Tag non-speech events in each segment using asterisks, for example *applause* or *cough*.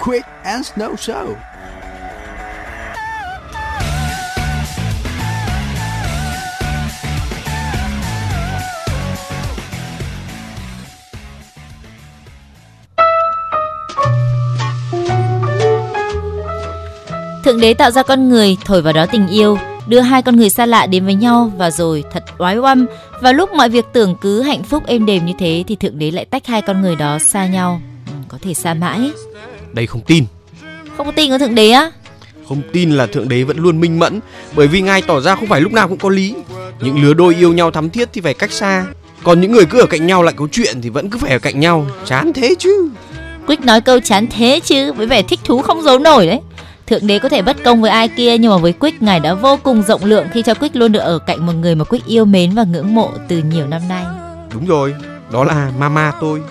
Quick and Snow Show. Thượng đế tạo ra con người, thổi vào đó tình yêu, đưa hai con người xa lạ đến với nhau và rồi thật oái oăm. Vào lúc mọi việc tưởng cứ hạnh phúc êm đềm như thế thì thượng đế lại tách hai con người đó xa nhau, ừ, có thể xa mãi. Đây không tin. Không có tin có thượng đế á? Không tin là thượng đế vẫn luôn minh mẫn, bởi vì ngài tỏ ra không phải lúc nào cũng có lý. Những lứa đôi yêu nhau thắm thiết thì phải cách xa, còn những người cứ ở cạnh nhau lại có chuyện thì vẫn cứ phải ở cạnh nhau, chán thế chứ. Quick nói câu chán thế chứ với vẻ thích thú không giấu nổi đấy. Thượng đế có thể bất công với ai kia nhưng mà với Quick ngài đã vô cùng rộng lượng khi cho Quick luôn được ở cạnh một người mà Quick yêu mến và ngưỡng mộ từ nhiều năm nay. Đúng rồi, đó là mama tôi.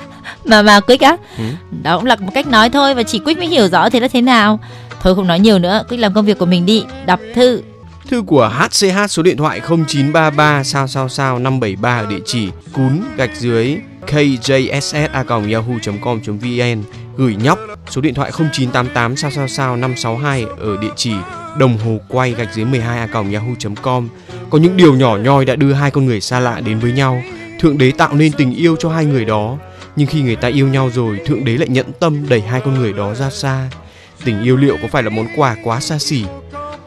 Mà Quick á, ừ. đó cũng là một cách nói thôi và chỉ Quick mới hiểu rõ thế là thế nào. Thôi không nói nhiều nữa, Quick làm công việc của mình đi, đọc thư. Thư của HCH số điện thoại 0933 sao sao sao 573 ở địa chỉ cún gạch dưới kjss@yahoo.com.vn gửi nhóc số điện thoại 0988 sao sao sao 562 ở địa chỉ đồng hồ quay gạch dưới 12 a yahoo.com. Có những điều nhỏ nhoi đã đưa hai con người xa lạ đến với nhau. Thượng đế tạo nên tình yêu cho hai người đó, nhưng khi người ta yêu nhau rồi, thượng đế lại nhẫn tâm đẩy hai con người đó ra xa. Tình yêu liệu có phải là món quà quá xa xỉ?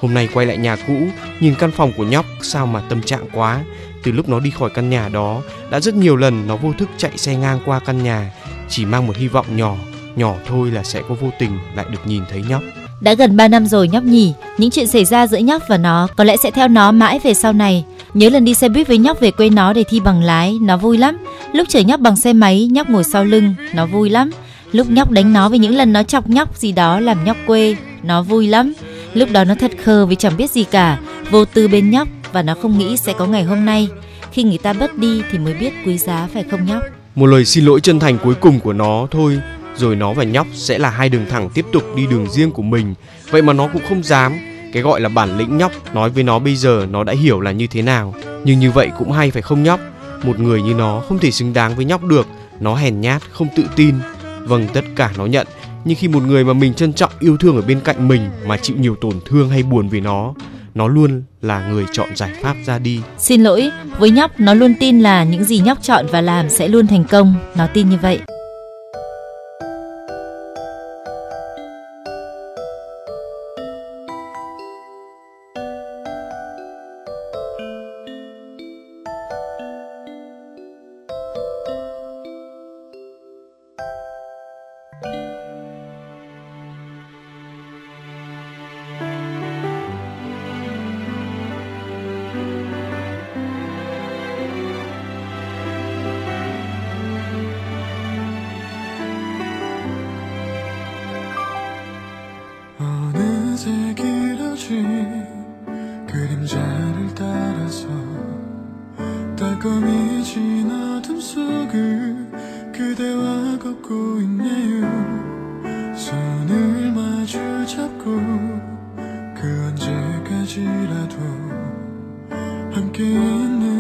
Hôm nay quay lại nhà cũ, nhìn căn phòng của nhóc sao mà tâm trạng quá. Từ lúc nó đi khỏi căn nhà đó, đã rất nhiều lần nó vô thức chạy xe ngang qua căn nhà, chỉ mang một hy vọng nhỏ nhỏ thôi là sẽ có vô tình lại được nhìn thấy nhóc. Đã gần 3 năm rồi nhóc nhỉ, những chuyện xảy ra giữa nhóc và nó có lẽ sẽ theo nó mãi về sau này. Nhớ lần đi xe buýt với nhóc về quê nó để thi bằng lái, nó vui lắm. Lúc chở nhóc bằng xe máy, nhóc ngồi sau lưng, nó vui lắm. Lúc nhóc đánh nó vì những lần nó chọc nhóc gì đó làm nhóc quê, nó vui lắm. Lúc đó nó thật khờ vì chẳng biết gì cả, vô tư bên nhóc và nó không nghĩ sẽ có ngày hôm nay. Khi người ta mất đi thì mới biết quý giá phải không nhóc? Một lời xin lỗi chân thành cuối cùng của nó thôi rồi nó và nhóc sẽ là hai đường thẳng tiếp tục đi đường riêng của mình. Vậy mà nó cũng không dám. Cái gọi là bản lĩnh nhóc, nói với nó bây giờ nó đã hiểu là như thế nào. Nhưng như vậy cũng hay phải không nhóc? Một người như nó không thể xứng đáng với nhóc được. Nó hèn nhát, không tự tin. Vâng tất cả nó nhận. Nhưng khi một người mà mình trân trọng, yêu thương ở bên cạnh mình mà chịu nhiều tổn thương hay buồn vì nó nó luôn là người chọn giải pháp ra đi. Xin lỗi, với nhóc, nó luôn tin là những gì nhóc chọn và làm sẽ luôn thành công. Nó tin như vậy. I'm getting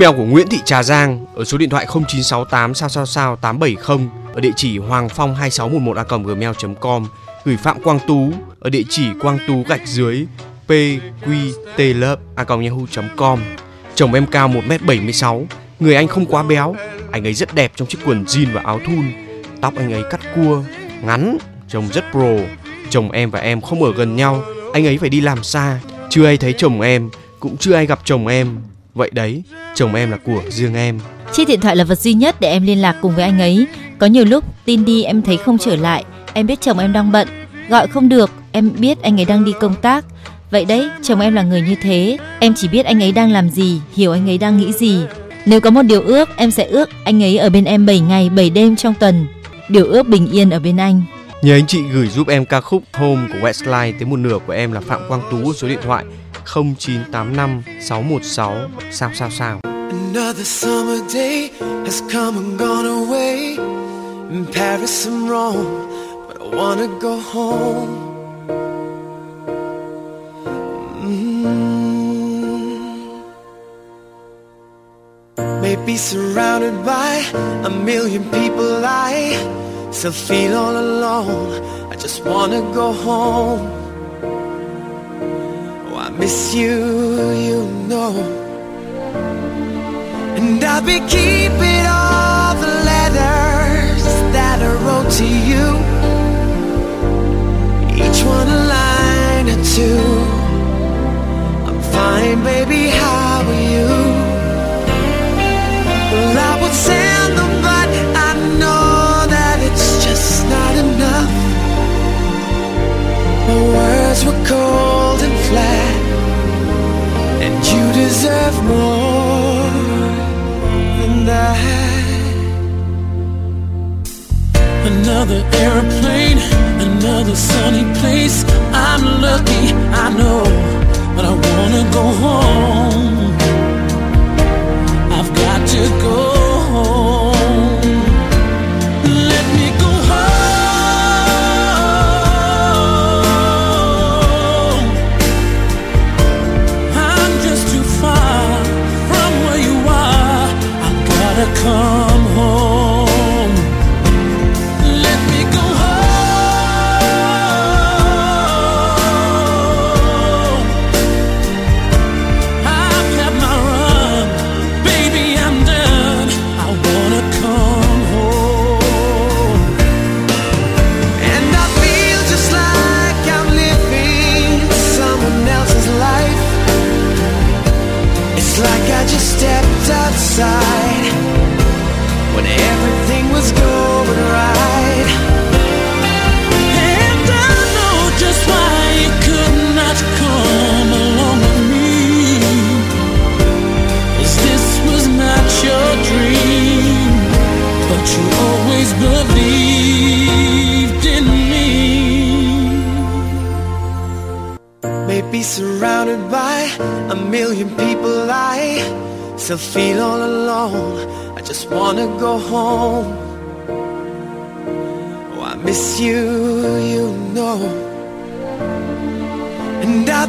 Email của Nguyễn Thị Trà Giang ở số điện thoại 0968 sao sao sao 870 ở địa chỉ hoàng phong 2611@gmail.com gửi Phạm Quang Tú ở địa chỉ quang tú gạch dưới pqtlove@yahoo.com. chồng em cao 1m76 người anh không quá béo, anh ấy rất đẹp trong chiếc quần jean và áo thun, tóc anh ấy cắt cua, ngắn, trông rất pro chồng em và em không ở gần nhau, anh ấy phải đi làm xa, chưa ai thấy chồng em, cũng chưa ai gặp chồng em vậy đấy chồng em là của riêng em. Chiếc điện thoại là vật duy nhất để em liên lạc cùng với anh ấy. Có nhiều lúc tin đi em thấy không trở lại. Em biết chồng em đang bận. Gọi không được em biết anh ấy đang đi công tác. Vậy đấy chồng em là người như thế. Em chỉ biết anh ấy đang làm gì hiểu anh ấy đang nghĩ gì. Nếu có một điều ước em sẽ ước anh ấy ở bên em 7 ngày 7 đêm trong tuần. Điều ước bình yên ở bên anh. Nhờ anh chị gửi giúp em ca khúc Home của Westlife tới một nửa của em là Phạm Quang Tú số điện thoại 0985 616 sao sao sao? Another summer day has come and gone away. In Paris and Rome But I wanna go home. Mm. Maybe surrounded by a million people, I still feel all alone. I just wanna go home. miss you, you know. And I'll be keeping all the letters that I wrote to you. Each one a line or two. I'm fine, baby, how are you? Well, I would send them, but I know that it's just not enough. My words were cold and flat deserve more than that. Another airplane, another sunny place. I'm lucky, I know, but I wanna go home. I've got to go.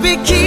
be key.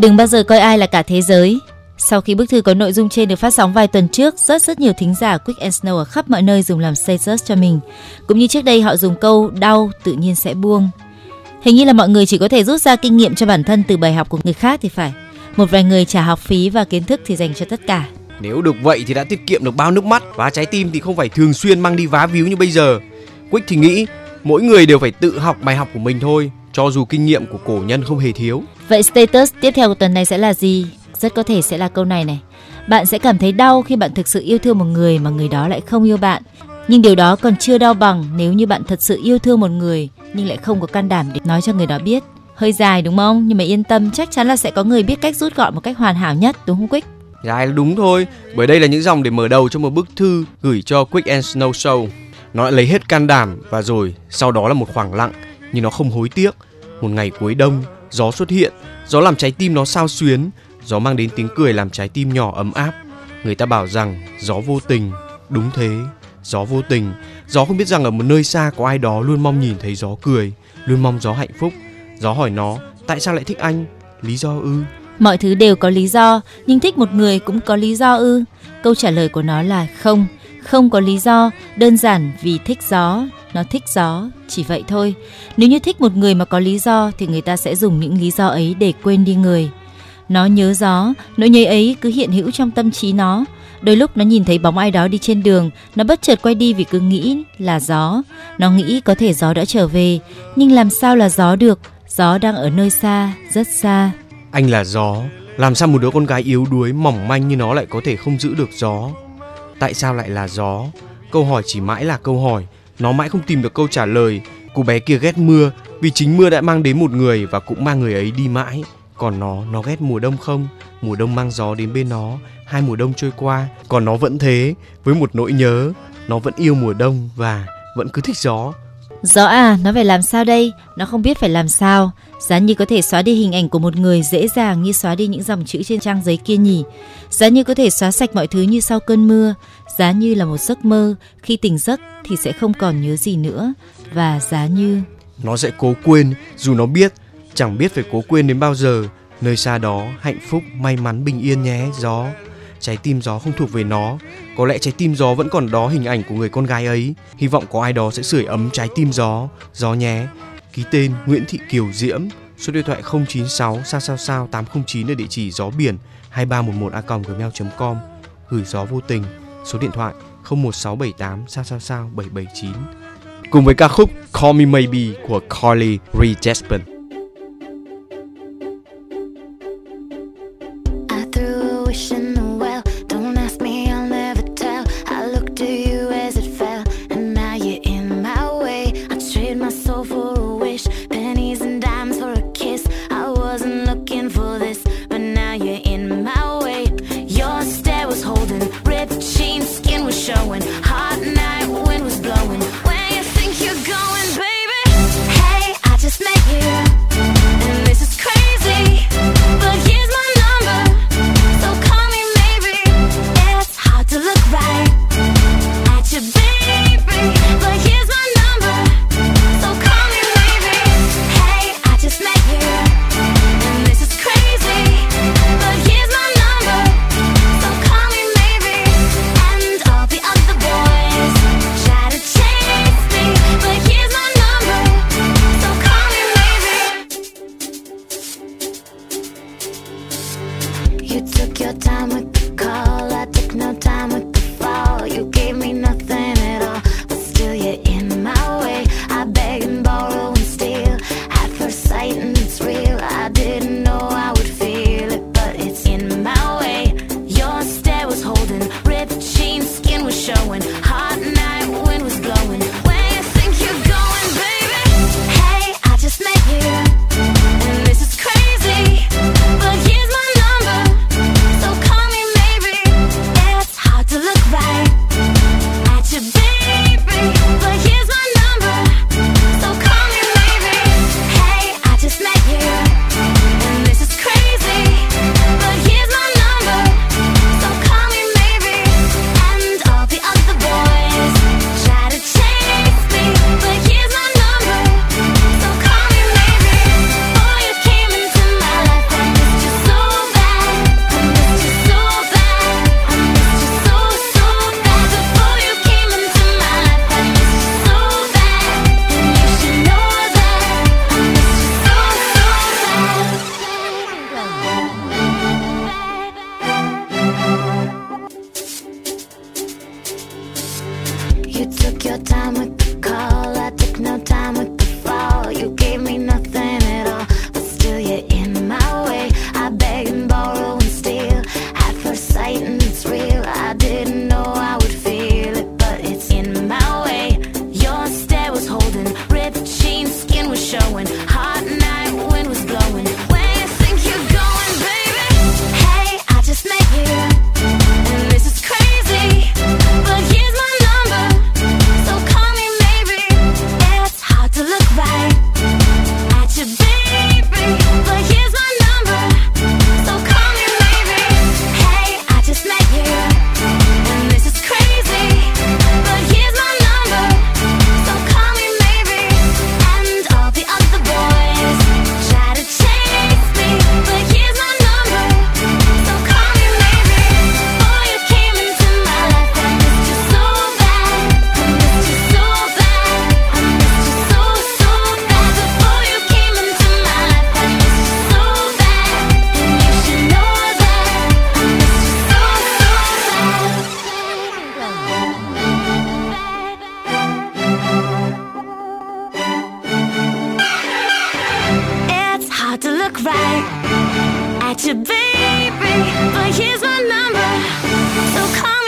Đừng bao giờ coi ai là cả thế giới. Sau khi bức thư có nội dung trên được phát sóng vài tuần trước, rất rất nhiều thính giả Quick and Snow ở khắp mọi nơi dùng làm status cho mình. Cũng như trước đây họ dùng câu đau tự nhiên sẽ buông. Hình như là mọi người chỉ có thể rút ra kinh nghiệm cho bản thân từ bài học của người khác thì phải. Một vài người trả học phí và kiến thức thì dành cho tất cả. Nếu được vậy thì đã tiết kiệm được bao nước mắt và trái tim thì không phải thường xuyên mang đi vá víu như bây giờ. Quick thì nghĩ mỗi người đều phải tự học bài học của mình thôi, cho dù kinh nghiệm của cổ nhân không hề thiếu. Vậy status tiếp theo của tuần này sẽ là gì? Rất có thể sẽ là câu này này. Bạn sẽ cảm thấy đau khi bạn thực sự yêu thương một người mà người đó lại không yêu bạn. Nhưng điều đó còn chưa đau bằng nếu như bạn thật sự yêu thương một người nhưng lại không có can đảm để nói cho người đó biết. Hơi dài đúng không? Nhưng mà yên tâm, chắc chắn là sẽ có người biết cách rút gọn một cách hoàn hảo nhất, đúng không Quick? Dài là đúng thôi, bởi đây là những dòng để mở đầu cho một bức thư gửi cho Quick and Snow Show. Nó đã lấy hết can đảm và rồi sau đó là một khoảng lặng nhưng nó không hối tiếc. Một ngày cuối đông, gió xuất hiện, gió làm trái tim nó sao xuyến, gió mang đến tiếng cười làm trái tim nhỏ ấm áp. Người ta bảo rằng gió vô tình, đúng thế, gió vô tình. Gió không biết rằng ở một nơi xa có ai đó luôn mong nhìn thấy gió cười, luôn mong gió hạnh phúc. Gió hỏi nó, tại sao lại thích anh? Lý do ư? Mọi thứ đều có lý do, nhưng thích một người cũng có lý do ư? Câu trả lời của nó là không, không có lý do, đơn giản vì thích gió, nó thích gió, chỉ vậy thôi. Nếu như thích một người mà có lý do thì người ta sẽ dùng những lý do ấy để quên đi người. Nó nhớ gió, nỗi nhớ ấy cứ hiện hữu trong tâm trí nó. Đôi lúc nó nhìn thấy bóng ai đó đi trên đường, nó bất chợt quay đi vì cứ nghĩ là gió. Nó nghĩ có thể gió đã trở về, nhưng làm sao là gió được? Gió đang ở nơi xa, rất xa. Anh là gió, làm sao một đứa con gái yếu đuối mỏng manh như nó lại có thể không giữ được gió? Tại sao lại là gió? Câu hỏi chỉ mãi là câu hỏi, nó mãi không tìm được câu trả lời. Cô bé kia ghét mưa vì chính mưa đã mang đến một người và cũng mang người ấy đi mãi. Còn nó, nó ghét mùa đông không? Mùa đông mang gió đến bên nó, hai mùa đông trôi qua, còn nó vẫn thế, với một nỗi nhớ, nó vẫn yêu mùa đông và vẫn cứ thích gió. Gió à, nó phải làm sao đây? Nó không biết phải làm sao. Giá như có thể xóa đi hình ảnh của một người dễ dàng như xóa đi những dòng chữ trên trang giấy kia nhỉ. Giá như có thể xóa sạch mọi thứ như sau cơn mưa. Giá như là một giấc mơ, khi tỉnh giấc thì sẽ không còn nhớ gì nữa. Và giá như... Nó sẽ cố quên, dù nó biết, chẳng biết phải cố quên đến bao giờ. Nơi xa đó, hạnh phúc, may mắn, bình yên nhé, gió. Trái tim gió không thuộc về nó. Có lẽ trái tim gió vẫn còn đó hình ảnh của người con gái ấy. Hy vọng có ai đó sẽ sưởi ấm trái tim gió, gió nhé. Ký tên Nguyễn Thị Kiều Diễm, số điện thoại 096 sao sao sao 809 ở địa chỉ gió biển 2311 a gmail.com gửi gió vô tình số điện thoại 01678 sao sao sao 779 cùng với ca khúc Call Me Maybe của Carly Rae Jepsen. at your baby, but here's my number, so call.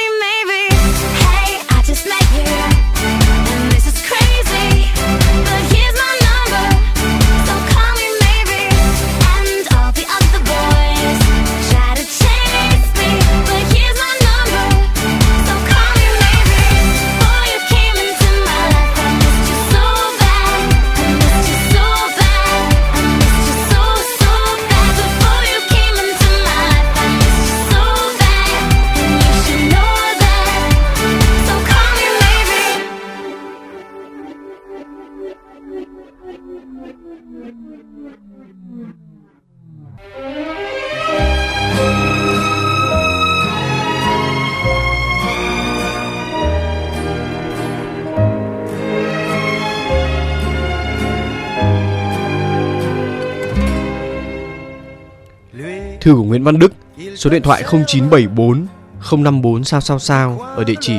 Thư của Nguyễn Văn Đức, số điện thoại 0974 054 sao sao sao ở địa chỉ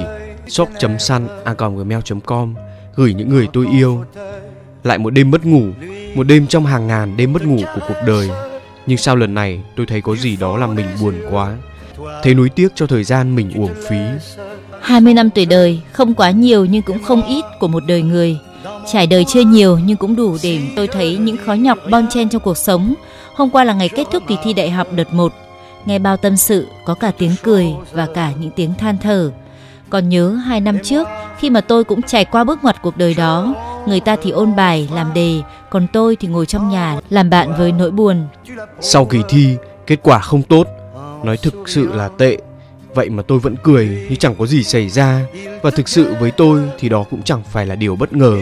shop.san@gmail.com gửi những người tôi yêu. Lại một đêm mất ngủ, một đêm trong hàng ngàn đêm mất ngủ của cuộc đời. Nhưng sao lần này tôi thấy có gì đó làm mình buồn quá. Thấy nuối tiếc cho thời gian mình uổng phí. 20 năm tuổi đời không quá nhiều nhưng cũng không ít của một đời người. Trải đời chưa nhiều nhưng cũng đủ để tôi thấy những khó nhọc bon chen trong cuộc sống. Hôm qua là ngày kết thúc kỳ thi đại học đợt 1. Nghe bao tâm sự, có cả tiếng cười và cả những tiếng than thở. Còn nhớ hai năm trước khi mà tôi cũng trải qua bước ngoặt cuộc đời đó, người ta thì ôn bài, làm đề, còn tôi thì ngồi trong nhà làm bạn với nỗi buồn. Sau kỳ thi, kết quả không tốt, nói thực sự là tệ. Vậy mà tôi vẫn cười như chẳng có gì xảy ra và thực sự với tôi thì đó cũng chẳng phải là điều bất ngờ.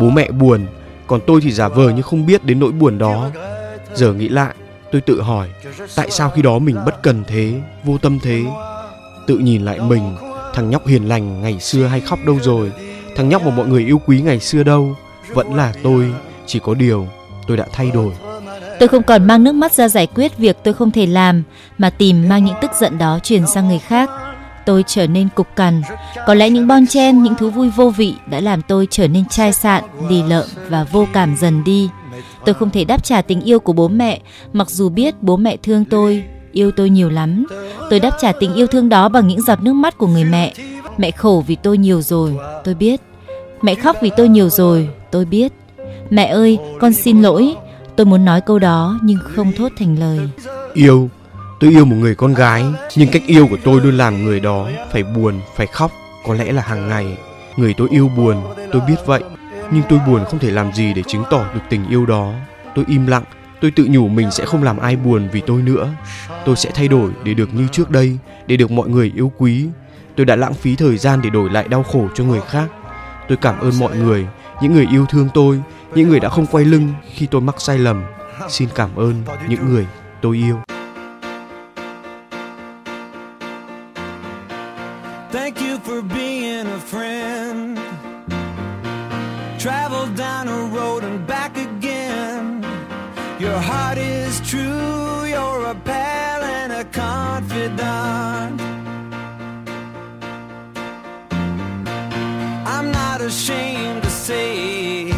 Bố mẹ buồn, còn tôi thì giả vờ như không biết đến nỗi buồn đó. Giờ nghĩ lại, tôi tự hỏi tại sao khi đó mình bất cần thế, vô tâm thế. Tự nhìn lại mình, thằng nhóc hiền lành ngày xưa hay khóc đâu rồi, thằng nhóc mà mọi người yêu quý ngày xưa đâu, vẫn là tôi, chỉ có điều tôi đã thay đổi. Tôi không còn mang nước mắt ra giải quyết việc tôi không thể làm mà tìm mang những tức giận đó truyền sang người khác. Tôi trở nên cục cằn. Có lẽ những bon chen, những thú vui vô vị đã làm tôi trở nên chai sạn, lì lợm và vô cảm dần đi. Tôi không thể đáp trả tình yêu của bố mẹ, mặc dù biết bố mẹ thương tôi, yêu tôi nhiều lắm. Tôi đáp trả tình yêu thương đó bằng những giọt nước mắt của người mẹ. Mẹ khổ vì tôi nhiều rồi, tôi biết. Mẹ khóc vì tôi nhiều rồi, tôi biết. Mẹ ơi, con xin lỗi. Tôi muốn nói câu đó nhưng không thốt thành lời. Yêu, tôi yêu một người con gái, nhưng cách yêu của tôi luôn làm người đó phải buồn, phải khóc, có lẽ là hàng ngày. Người tôi yêu buồn, tôi biết vậy, nhưng tôi buồn không thể làm gì để chứng tỏ được tình yêu đó. Tôi im lặng, tôi tự nhủ mình sẽ không làm ai buồn vì tôi nữa. Tôi sẽ thay đổi để được như trước đây, để được mọi người yêu quý. Tôi đã lãng phí thời gian để đổi lại đau khổ cho người khác. Tôi cảm ơn mọi người, những người yêu thương tôi, những người đã không quay lưng khi tôi mắc sai lầm. Xin cảm ơn những người tôi yêu. Ashamed to say,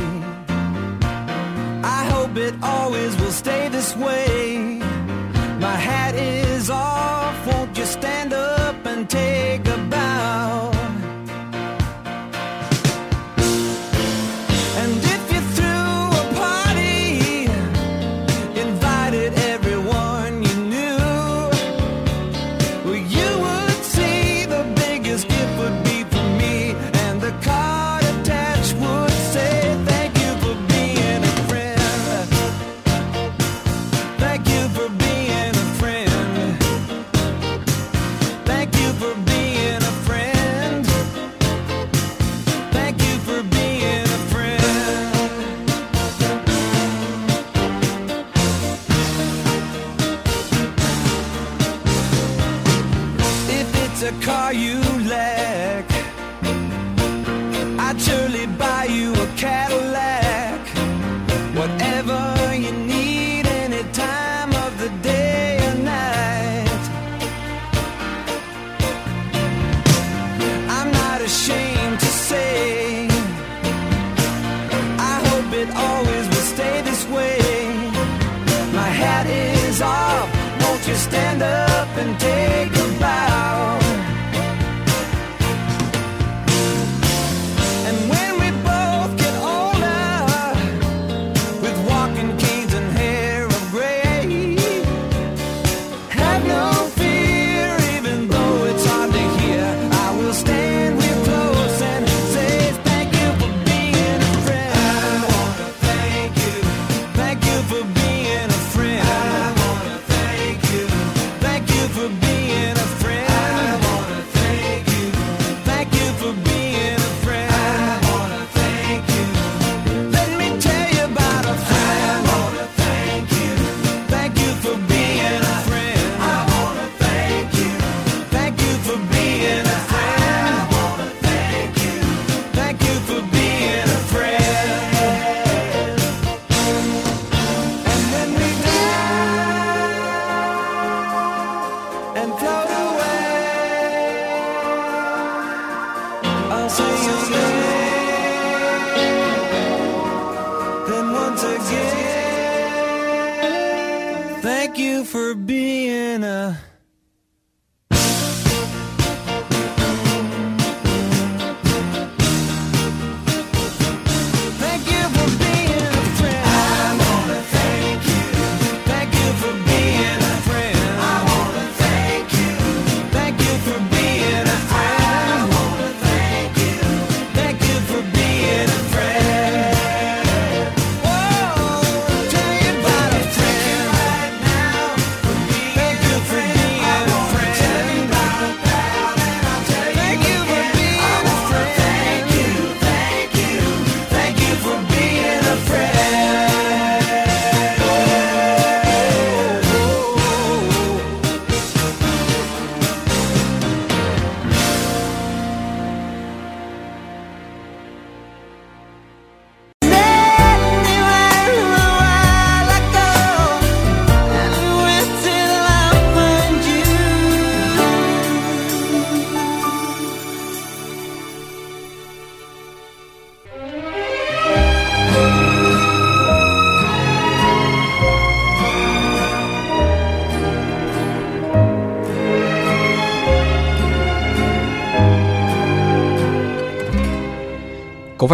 I hope it always will stay this way.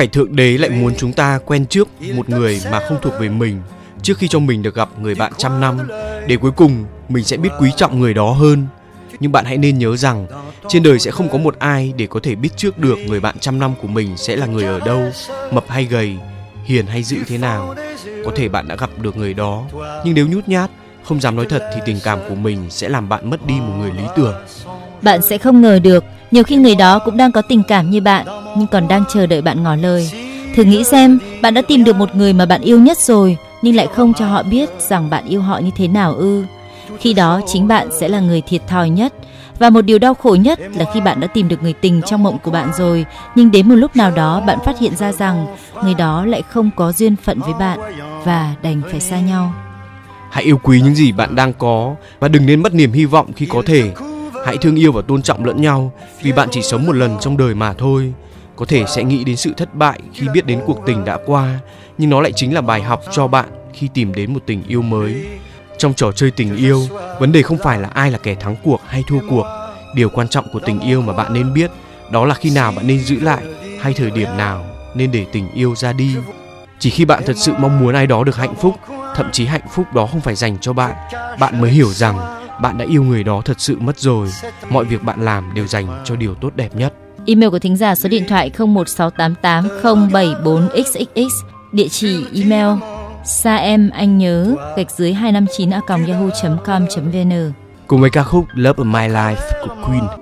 Phải Thượng Đế lại muốn chúng ta quen trước một người mà không thuộc về mình trước khi cho mình được gặp người bạn trăm năm để cuối cùng mình sẽ biết quý trọng người đó hơn. Nhưng bạn hãy nên nhớ rằng trên đời sẽ không có một ai để có thể biết trước được người bạn trăm năm của mình sẽ là người ở đâu, mập hay gầy, hiền hay dữ thế nào. Có thể bạn đã gặp được người đó, nhưng nếu nhút nhát, không dám nói thật thì tình cảm của mình sẽ làm bạn mất đi một người lý tưởng. Bạn sẽ không ngờ được, nhiều khi người đó cũng đang có tình cảm như bạn, nhưng còn đang chờ đợi bạn ngỏ lời. Thử nghĩ xem, bạn đã tìm được một người mà bạn yêu nhất rồi, nhưng lại không cho họ biết rằng bạn yêu họ như thế nào ư? Khi đó chính bạn sẽ là người thiệt thòi nhất. Và một điều đau khổ nhất là khi bạn đã tìm được người tình trong mộng của bạn rồi, nhưng đến một lúc nào đó bạn phát hiện ra rằng người đó lại không có duyên phận với bạn và đành phải xa nhau. Hãy yêu quý những gì bạn đang có và đừng nên mất niềm hy vọng khi có thể. Hãy thương yêu và tôn trọng lẫn nhau vì bạn chỉ sống một lần trong đời mà thôi. Có thể sẽ nghĩ đến sự thất bại khi biết đến cuộc tình đã qua, nhưng nó lại chính là bài học cho bạn khi tìm đến một tình yêu mới. Trong trò chơi tình yêu, vấn đề không phải là ai là kẻ thắng cuộc hay thua cuộc. Điều quan trọng của tình yêu mà bạn nên biết đó là khi nào bạn nên giữ lại hay thời điểm nào nên để tình yêu ra đi. Chỉ khi bạn thật sự mong muốn ai đó được hạnh phúc, thậm chí hạnh phúc đó không phải dành cho bạn, bạn mới hiểu rằng bạn đã yêu người đó thật sự mất rồi. Mọi việc bạn làm đều dành cho điều tốt đẹp nhất. Email của thính giả số điện thoại 016880740xxx, địa chỉ email sa em anh nhớ gạch dưới 259 a yahoo.com.vn. Cùng với ca khúc Love of My Life của Queen.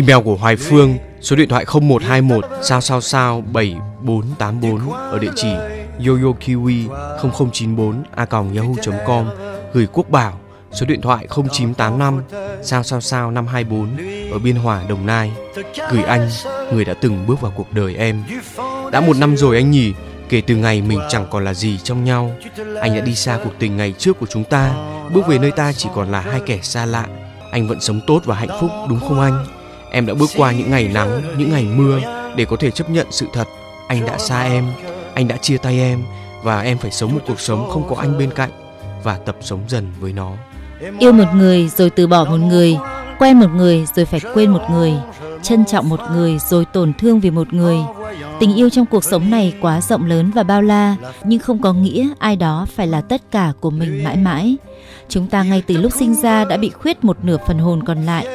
Email của Hoài Phương, số điện thoại 0121 sao sao sao 7484 ở địa chỉ yoyokiwi 0094 a yahoo.com gửi Quốc Bảo, số điện thoại 0985 sao sao sao 524 ở Biên Hòa, Đồng Nai gửi anh, người đã từng bước vào cuộc đời em. Đã một năm rồi anh nhỉ, kể từ ngày mình chẳng còn là gì trong nhau. Anh đã đi xa cuộc tình ngày trước của chúng ta, bước về nơi ta chỉ còn là hai kẻ xa lạ. Anh vẫn sống tốt và hạnh phúc đúng không anh? Em đã bước qua những ngày nắng, những ngày mưa để có thể chấp nhận sự thật. Anh đã xa em, anh đã chia tay em và em phải sống một cuộc sống không có anh bên cạnh và tập sống dần với nó. Yêu một người rồi từ bỏ một người, quen một người rồi phải quên một người, trân trọng một người rồi tổn thương vì một người. Tình yêu trong cuộc sống này quá rộng lớn và bao la, nhưng không có nghĩa ai đó phải là tất cả của mình mãi mãi. Chúng ta ngay từ lúc sinh ra đã bị khuyết một nửa phần hồn còn lại.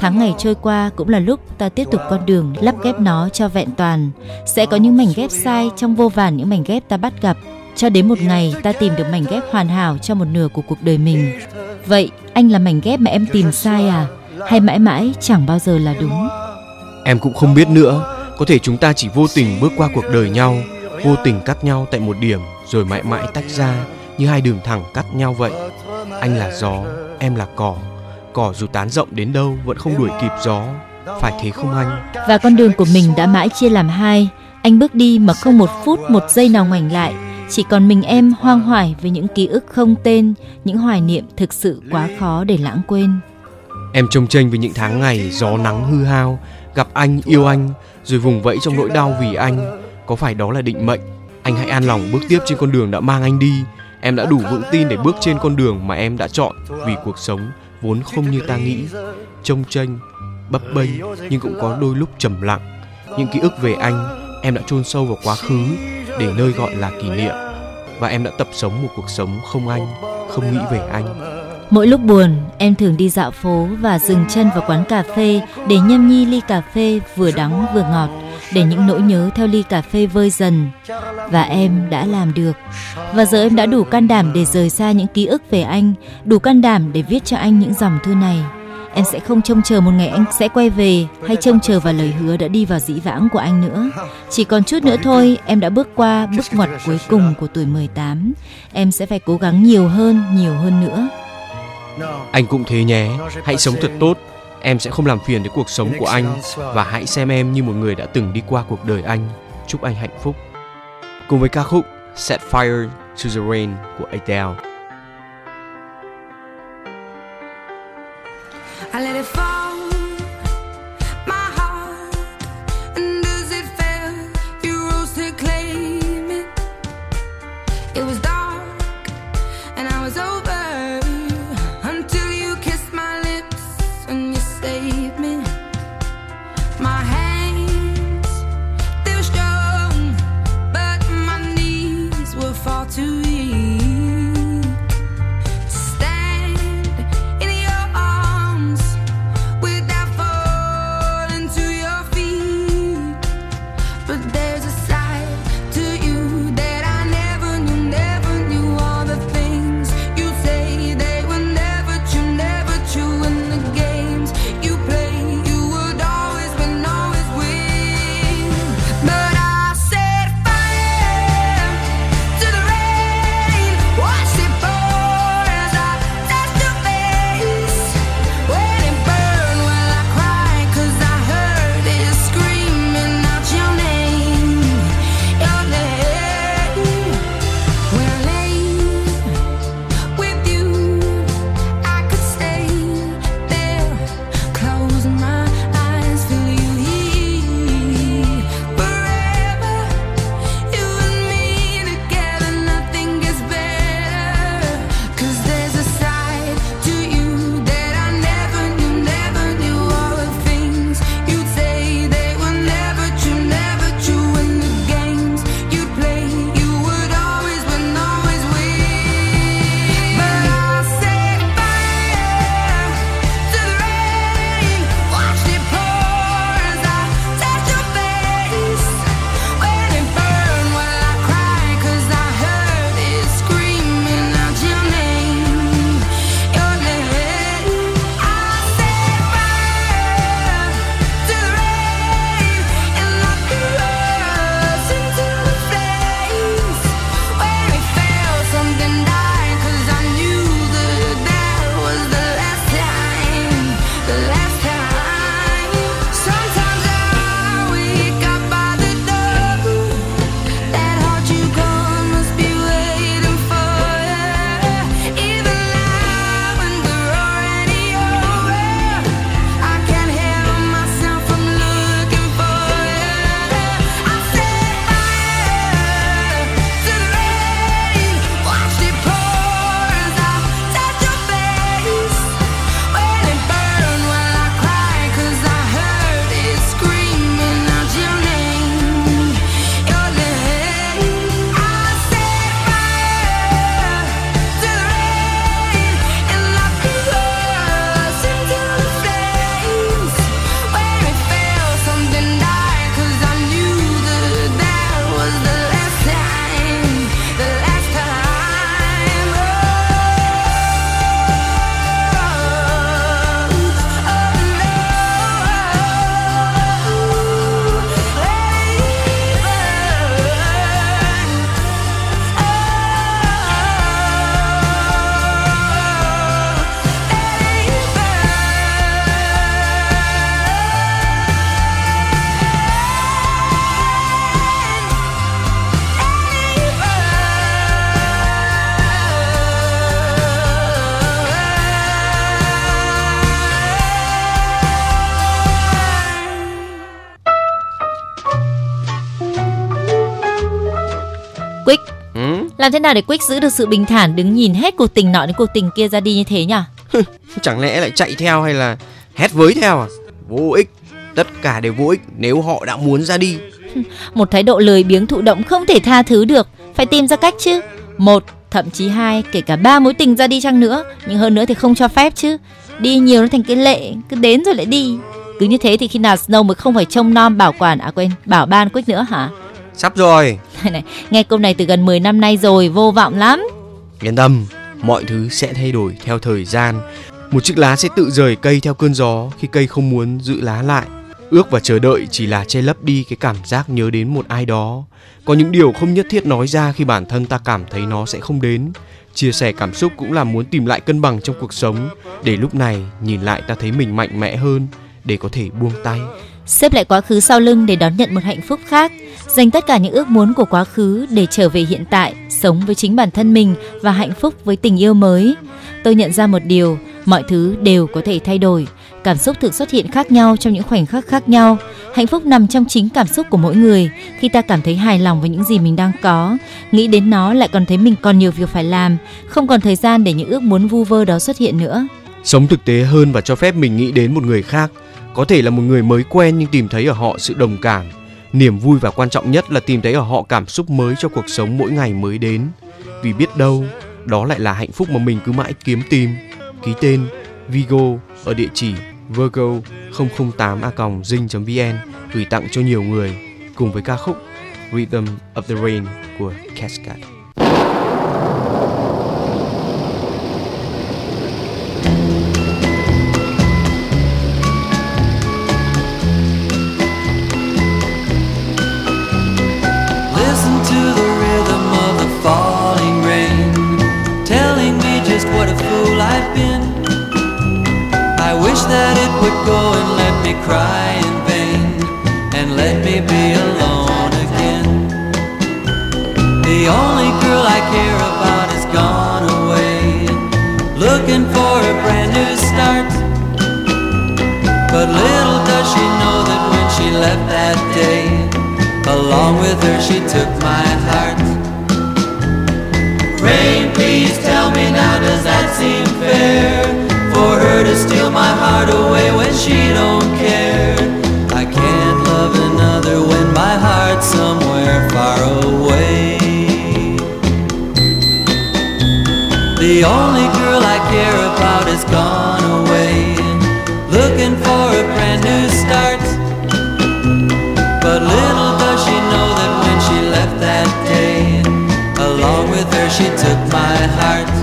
Tháng ngày trôi qua cũng là lúc ta tiếp tục con đường lắp ghép nó cho vẹn toàn. Sẽ có những mảnh ghép sai trong vô vàn những mảnh ghép ta bắt gặp. Cho đến một ngày ta tìm được mảnh ghép hoàn hảo cho một nửa của cuộc đời mình. Vậy anh là mảnh ghép mà em tìm sai à? Hay mãi mãi chẳng bao giờ là đúng? Em cũng không biết nữa, có thể chúng ta chỉ vô tình bước qua cuộc đời nhau, vô tình cắt nhau tại một điểm rồi mãi mãi tách ra như hai đường thẳng cắt nhau vậy. Anh là gió, em là cỏ, cỏ dù tán rộng đến đâu vẫn không đuổi kịp gió, phải thế không anh? Và con đường của mình đã mãi chia làm hai. Anh bước đi mà không một phút một giây nào ngoảnh lại. Chỉ còn mình em hoang hoài với những ký ức không tên, những hoài niệm thực sự quá khó để lãng quên. Em trông tranh với những tháng ngày gió nắng hư hao, gặp anh yêu anh, rồi vùng vẫy trong nỗi đau vì anh. Có phải đó là định mệnh? Anh hãy an lòng bước tiếp trên con đường đã mang anh đi. Em đã đủ vững tin để bước trên con đường mà em đã chọn vì cuộc sống vốn không như ta nghĩ. Trông tranh, bấp bênh nhưng cũng có đôi lúc trầm lặng. Những ký ức về anh em đã chôn sâu vào quá khứ để nơi gọi là kỷ niệm và em đã tập sống một cuộc sống không anh, không nghĩ về anh. Mỗi lúc buồn, em thường đi dạo phố và dừng chân vào quán cà phê để nhâm nhi ly cà phê vừa đắng vừa ngọt, để những nỗi nhớ theo ly cà phê vơi dần. Và em đã làm được. Và giờ em đã đủ can đảm để rời xa những ký ức về anh, đủ can đảm để viết cho anh những dòng thư này. Em sẽ không trông chờ một ngày anh sẽ quay về hay trông chờ vào lời hứa đã đi vào dĩ vãng của anh nữa. Chỉ còn chút nữa thôi, em đã bước qua bước ngoặt cuối cùng của tuổi 18. Em sẽ phải cố gắng nhiều hơn, nhiều hơn nữa. Anh cũng thế nhé, hãy sống thật tốt. Em sẽ không làm phiền đến cuộc sống của anh và hãy xem em như một người đã từng đi qua cuộc đời anh. Chúc anh hạnh phúc. Cùng với ca khúc Set Fire to the Rain của Adele. I let it fall. Làm thế nào để Quick giữ được sự bình thản đứng nhìn hết cuộc tình nọ đến cuộc tình kia ra đi như thế nhỉ? Chẳng lẽ lại chạy theo hay là hét với theo à? Vô ích, tất cả đều vô ích nếu họ đã muốn ra đi. Một thái độ lười biếng thụ động không thể tha thứ được, phải tìm ra cách chứ. Một, thậm chí hai, kể cả ba mối tình ra đi chăng nữa, nhưng hơn nữa thì không cho phép chứ. Đi nhiều nó thành cái lệ, cứ đến rồi lại đi. Cứ như thế thì khi nào Snow mới không phải trông nom bảo quản à quên, bảo ban Quick nữa hả? Sắp rồi, *laughs* Này, nghe câu này từ gần 10 năm nay rồi, vô vọng lắm. yên tâm, mọi thứ sẽ thay đổi theo thời gian. Một chiếc lá sẽ tự rời cây theo cơn gió khi cây không muốn giữ lá lại. Ước và chờ đợi chỉ là che lấp đi cái cảm giác nhớ đến một ai đó. Có những điều không nhất thiết nói ra khi bản thân ta cảm thấy nó sẽ không đến. Chia sẻ cảm xúc cũng là muốn tìm lại cân bằng trong cuộc sống để lúc này nhìn lại ta thấy mình mạnh mẽ hơn để có thể buông tay. Xếp lại quá khứ sau lưng để đón nhận một hạnh phúc khác, dành tất cả những ước muốn của quá khứ để trở về hiện tại, sống với chính bản thân mình và hạnh phúc với tình yêu mới. Tôi nhận ra một điều, mọi thứ đều có thể thay đổi. Cảm xúc thường xuất hiện khác nhau trong những khoảnh khắc khác nhau. Hạnh phúc nằm trong chính cảm xúc của mỗi người. Khi ta cảm thấy hài lòng với những gì mình đang có, nghĩ đến nó lại còn thấy mình còn nhiều việc phải làm, không còn thời gian để những ước muốn vu vơ đó xuất hiện nữa. Sống thực tế hơn và cho phép mình nghĩ đến một người khác, có thể là một người mới quen nhưng tìm thấy ở họ sự đồng cảm. Niềm vui và quan trọng nhất là tìm thấy ở họ cảm xúc mới cho cuộc sống mỗi ngày mới đến. Vì biết đâu, đó lại là hạnh phúc mà mình cứ mãi kiếm tìm. Ký tên Vigo ở địa chỉ virgo 008 a vn gửi tặng cho nhiều người cùng với ca khúc Rhythm of the Rain của Cascade. Be alone again. The only girl I care about is gone away, looking for a brand new start. But little does she know that when she left that day, along with her she took my heart. Rain, please tell me now, does that seem fair? For her to steal my heart away when she don't care. The only girl I care about is gone away, looking for a brand new start. But little does she know that when she left that day, along with her she took my heart.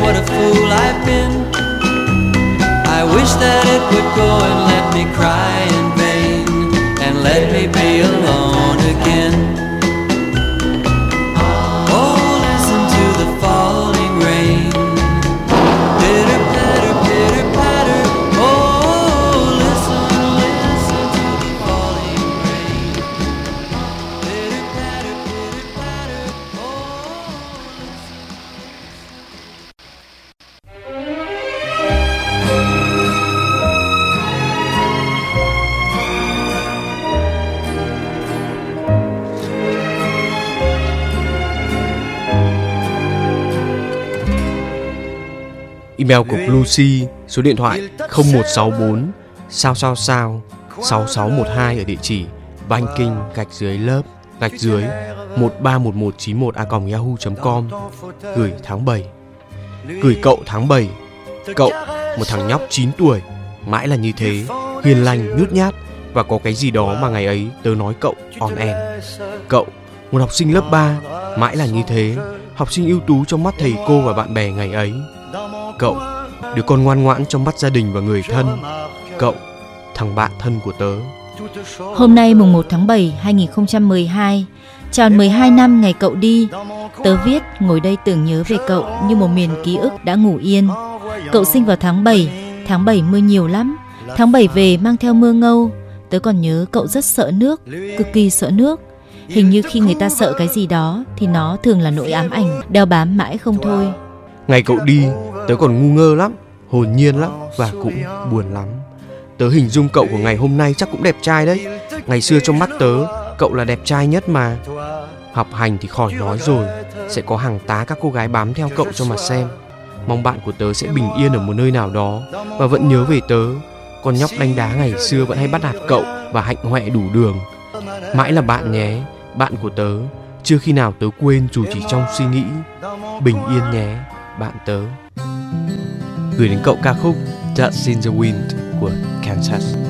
What a fool I've been. I wish that it would go and let me cry in vain and let me be alone Email của Lucy, số điện thoại 0164 sao sao sao 6612 ở địa chỉ banking gạch dưới lớp gạch dưới 131191 a yahoo.com gửi tháng 7 gửi cậu tháng 7 cậu một thằng nhóc 9 tuổi mãi là như thế hiền lành nhút nhát và có cái gì đó mà ngày ấy tớ nói cậu on end cậu một học sinh lớp 3 mãi là như thế học sinh ưu tú trong mắt thầy cô và bạn bè ngày ấy cậu đứa con ngoan ngoãn trong mắt gia đình và người thân. Cậu, thằng bạn thân của tớ. Hôm nay mùng 1 tháng 7 2012, tròn 12 năm ngày cậu đi, tớ viết ngồi đây tưởng nhớ về cậu như một miền ký ức đã ngủ yên. Cậu sinh vào tháng 7, tháng 7 mưa nhiều lắm. Tháng 7 về mang theo mưa ngâu. Tớ còn nhớ cậu rất sợ nước, cực kỳ sợ nước. Hình như khi người ta sợ cái gì đó thì nó thường là nỗi ám ảnh đeo bám mãi không thôi. Ngày cậu đi, tớ còn ngu ngơ lắm, hồn nhiên lắm và cũng buồn lắm. Tớ hình dung cậu của ngày hôm nay chắc cũng đẹp trai đấy. Ngày xưa trong mắt tớ, cậu là đẹp trai nhất mà. Học hành thì khỏi nói rồi, sẽ có hàng tá các cô gái bám theo cậu cho mà xem. Mong bạn của tớ sẽ bình yên ở một nơi nào đó và vẫn nhớ về tớ. Con nhóc đánh đá ngày xưa vẫn hay bắt nạt cậu và hạnh hoẹ đủ đường. Mãi là bạn nhé, bạn của tớ. Chưa khi nào tớ quên dù chỉ trong suy nghĩ. Bình yên nhé, bạn tớ. Gửi đến cậu ca khúc Dust in the Wind của Kansas.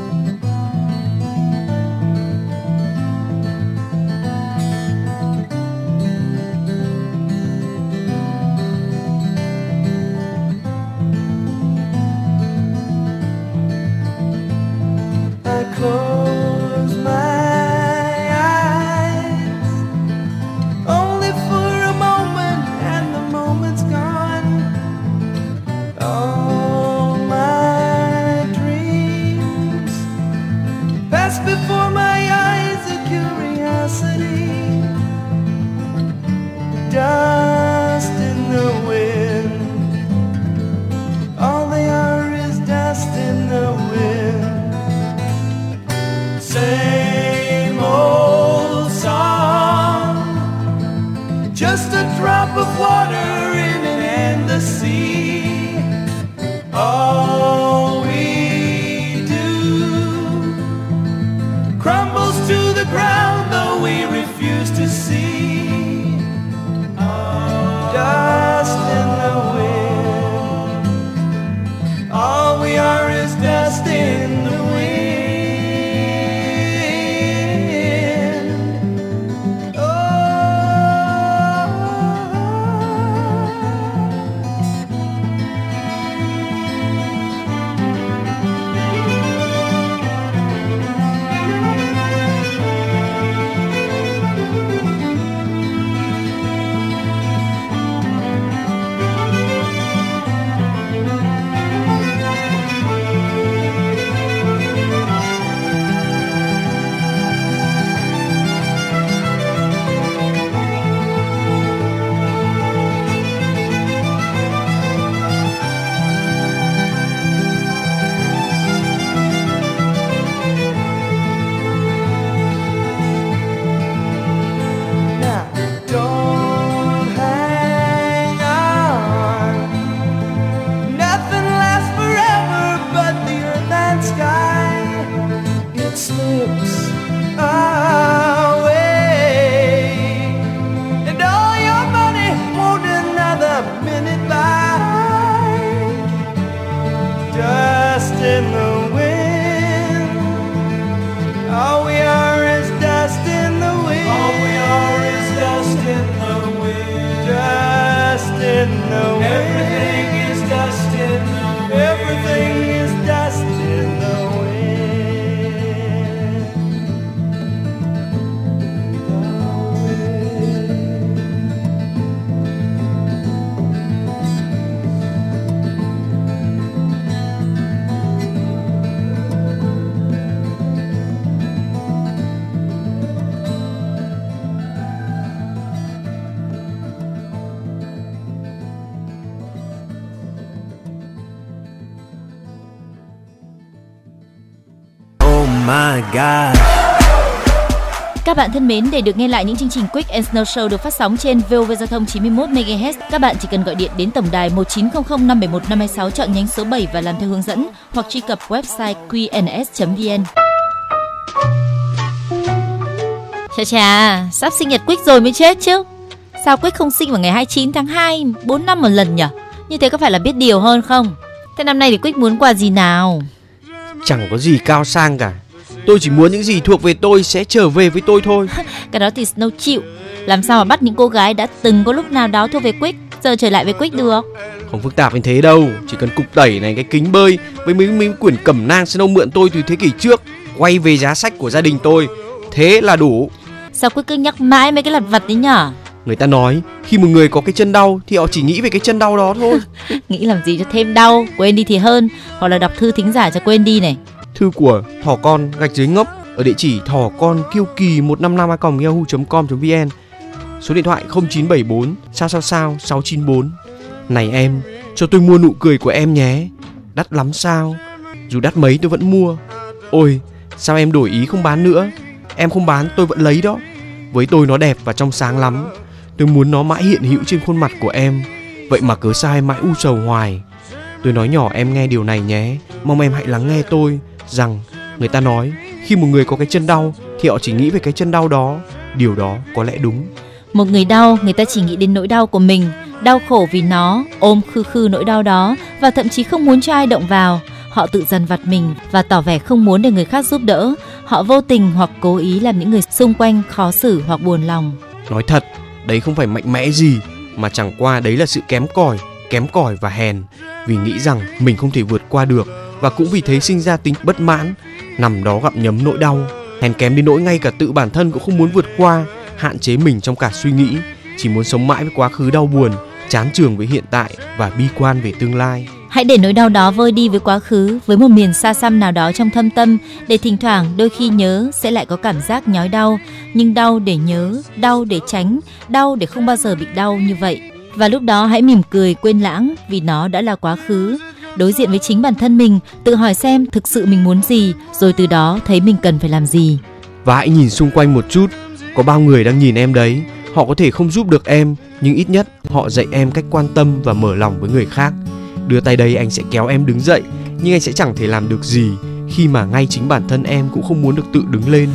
My god. Các bạn thân mến, để được nghe lại những chương trình Quick and Snow Show được phát sóng trên VOV Giao thông 91 MHz, các bạn chỉ cần gọi điện đến tổng đài 1900 571 526 chọn nhánh số 7 và làm theo hướng dẫn hoặc truy cập website qns.vn. Chà chà, sắp sinh nhật Quick rồi mới chết chứ. Sao Quick không sinh vào ngày 29 tháng 2, 4 năm một lần nhỉ? Như thế có phải là biết điều hơn không? Thế năm nay thì Quick muốn quà gì nào? Chẳng có gì cao sang cả. Tôi chỉ muốn những gì thuộc về tôi sẽ trở về với tôi thôi. *laughs* Cái đó thì Snow chịu. Làm sao mà bắt những cô gái đã từng có lúc nào đó thuộc về Quick giờ trở lại với Quick được. Không phức tạp như thế đâu, chỉ cần cục tẩy này, cái kính bơi với mấy mấy quyển cẩm nang Snow mượn tôi từ thế kỷ trước, quay về giá sách của gia đình tôi, thế là đủ. Sao Quick cứ nhắc mãi mấy cái lặt vặt đấy nhở? Người ta nói khi một người có cái chân đau thì họ chỉ nghĩ về cái chân đau đó thôi. *laughs* Nghĩ làm gì cho thêm đau, quên đi thì hơn. Hoặc là đọc thư thính giả cho quên đi này. Thư của thỏ con gạch dưới ngốc ở địa chỉ thỏ con kiêu kỳ 155 yahoo.com.vn số điện thoại 0974 sao sao sao 694 này em, cho tôi mua nụ cười của em nhé. Đắt lắm sao? Dù đắt mấy tôi vẫn mua. Ôi, sao em đổi ý không bán nữa? Em không bán, tôi vẫn lấy đó. Với tôi nó đẹp và trong sáng lắm. Tôi muốn nó mãi hiện hữu trên khuôn mặt của em. Vậy mà cớ sai mãi u sầu hoài. Tôi nói nhỏ em nghe điều này nhé. Mong em hãy lắng nghe tôi rằng người ta nói khi một người có cái chân đau thì họ chỉ nghĩ về cái chân đau đó điều đó có lẽ đúng Một người đau, người ta chỉ nghĩ đến nỗi đau của mình, đau khổ vì nó, ôm khư khư nỗi đau đó và thậm chí không muốn cho ai động vào. Họ tự dằn vặt mình và tỏ vẻ không muốn để người khác giúp đỡ. Họ vô tình hoặc cố ý làm những người xung quanh khó xử hoặc buồn lòng. nói thật đấy không phải mạnh mẽ gì mà chẳng qua đấy là sự kém cỏi kém cỏi và hèn vì nghĩ rằng mình không thể vượt qua được và cũng vì thế sinh ra tính bất mãn nằm đó gặm nhấm nỗi đau hèn kém đến nỗi ngay cả tự bản thân cũng không muốn vượt qua hạn chế mình trong cả suy nghĩ chỉ muốn sống mãi với quá khứ đau buồn chán trường với hiện tại và bi quan về tương lai Hãy để nỗi đau đó vơi đi với quá khứ, với một miền xa xăm nào đó trong thâm tâm, để thỉnh thoảng đôi khi nhớ sẽ lại có cảm giác nhói đau, nhưng đau để nhớ, đau để tránh, đau để không bao giờ bị đau như vậy. Và lúc đó hãy mỉm cười quên lãng vì nó đã là quá khứ. Đối diện với chính bản thân mình, tự hỏi xem thực sự mình muốn gì, rồi từ đó thấy mình cần phải làm gì. và hãy nhìn xung quanh một chút có bao người đang nhìn em đấy. Họ có thể không giúp được em nhưng ít nhất họ dạy em cách quan tâm và mở lòng với người khác. Đưa tay đây anh sẽ kéo em đứng dậy nhưng anh sẽ chẳng thể làm được gì khi mà ngay chính bản thân em cũng không muốn được tự đứng lên,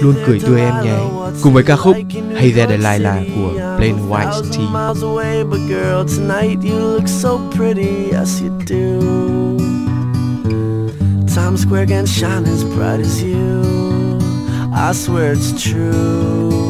luôn cười tươi em nhé cùng với ca khúc Hey There Delilah của Plain White Tee. Times Square can shine as bright as you. I swear it's true.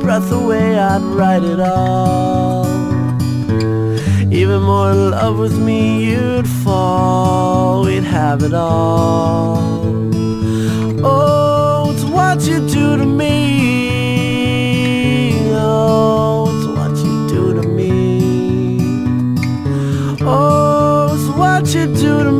breath away, I'd write it all. Even more in love with me, you'd fall. We'd have it all. Oh, it's what you do to me. Oh, it's what you do to me. Oh, it's what you do to me.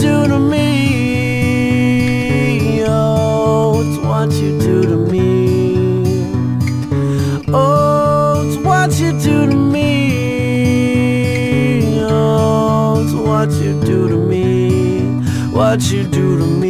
Do to me. Oh, it's what you do to me. Oh, it's what you do to me. Oh, it's what you do to me. What you do to me.